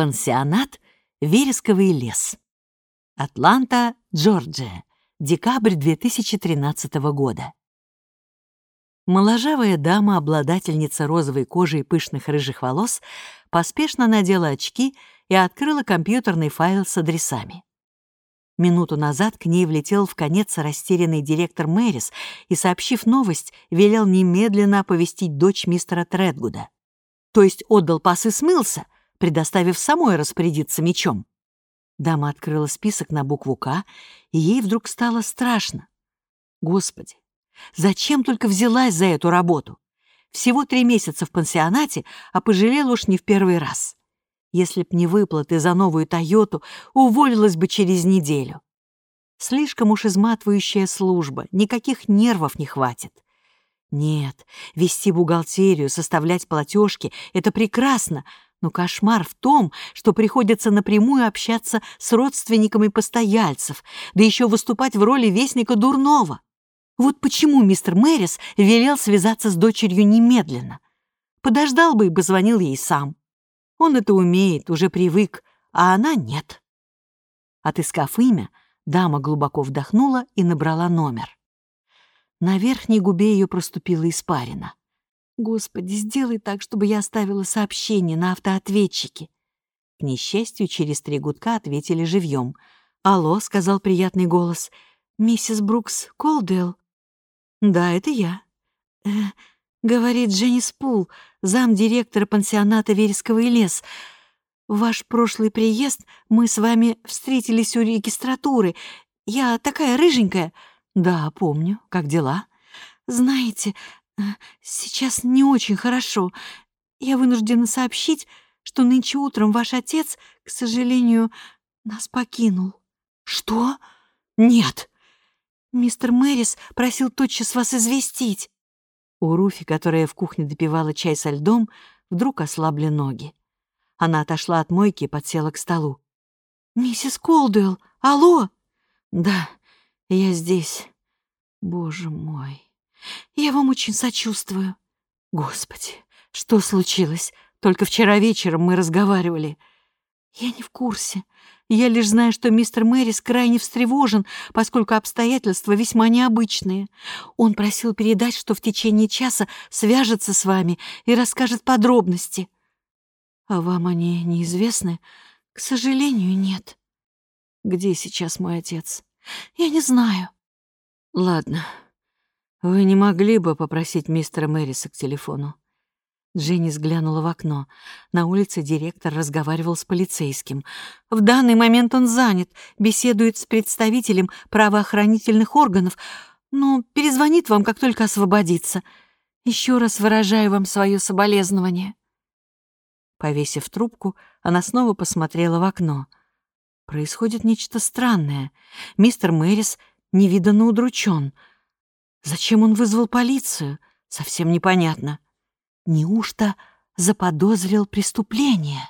Пансионат «Вересковый лес». Атланта, Джорджия. Декабрь 2013 года. Моложавая дама, обладательница розовой кожи и пышных рыжих волос, поспешно надела очки и открыла компьютерный файл с адресами. Минуту назад к ней влетел в конец растерянный директор Мэрис и, сообщив новость, велел немедленно оповестить дочь мистера Тредгуда. То есть отдал пас и смылся, предоставив самой распорядиться мечом. Дама открыла список на букву «К», и ей вдруг стало страшно. Господи, зачем только взялась за эту работу? Всего три месяца в пансионате, а пожалела уж не в первый раз. Если б не выплаты за новую «Тойоту», уволилась бы через неделю. Слишком уж изматывающая служба, никаких нервов не хватит. Нет, вести бухгалтерию, составлять платежки — это прекрасно, но кошмар в том, что приходится напрямую общаться с родственниками постояльцев, да еще выступать в роли вестника дурного. Вот почему мистер Мэрис велел связаться с дочерью немедленно. Подождал бы и позвонил ей сам. Он это умеет, уже привык, а она нет. Отыскав имя, дама глубоко вдохнула и набрала номер. На верхней губе ее проступила испарина. «Господи, сделай так, чтобы я оставила сообщение на автоответчике». К несчастью, через три гудка ответили живьем. «Алло», — сказал приятный голос. «Миссис Брукс Колдуэлл?» «Да, это я». «Э, Говорит Дженни Спул, замдиректора пансионата Вересковый лес. ваш прошлый приезд мы с вами встретились у регистратуры. Я такая рыженькая. Да, помню. Как дела? Знаете, сейчас не очень хорошо. Я вынуждена сообщить, что нынче утром ваш отец, к сожалению, нас покинул. Что? Нет. Мистер Мэрис просил тотчас вас известить. У Руфи, которая в кухне допивала чай со льдом, вдруг ослабли ноги. Она отошла от мойки и подсела к столу. «Миссис Колдуэлл, алло!» «Да, я здесь. Боже мой, я вам очень сочувствую. Господи, что случилось? Только вчера вечером мы разговаривали. Я не в курсе. Я лишь знаю, что мистер Мэрис крайне встревожен, поскольку обстоятельства весьма необычные. Он просил передать, что в течение часа свяжется с вами и расскажет подробности. А вам они неизвестны? К сожалению, нет. Где сейчас мой отец? Я не знаю. Ладно. Вы не могли бы попросить мистера Мэриса к телефону? Дженни взглянула в окно. На улице директор разговаривал с полицейским. В данный момент он занят, беседует с представителем правоохранительных органов, но перезвонит вам, как только освободится. Еще раз выражаю вам свое соболезнование. Повесив трубку, она снова посмотрела в окно. Происходит нечто странное. Мистер Мэрис невиданно удручен. Зачем он вызвал полицию? Совсем непонятно. Неужто заподозрил преступление?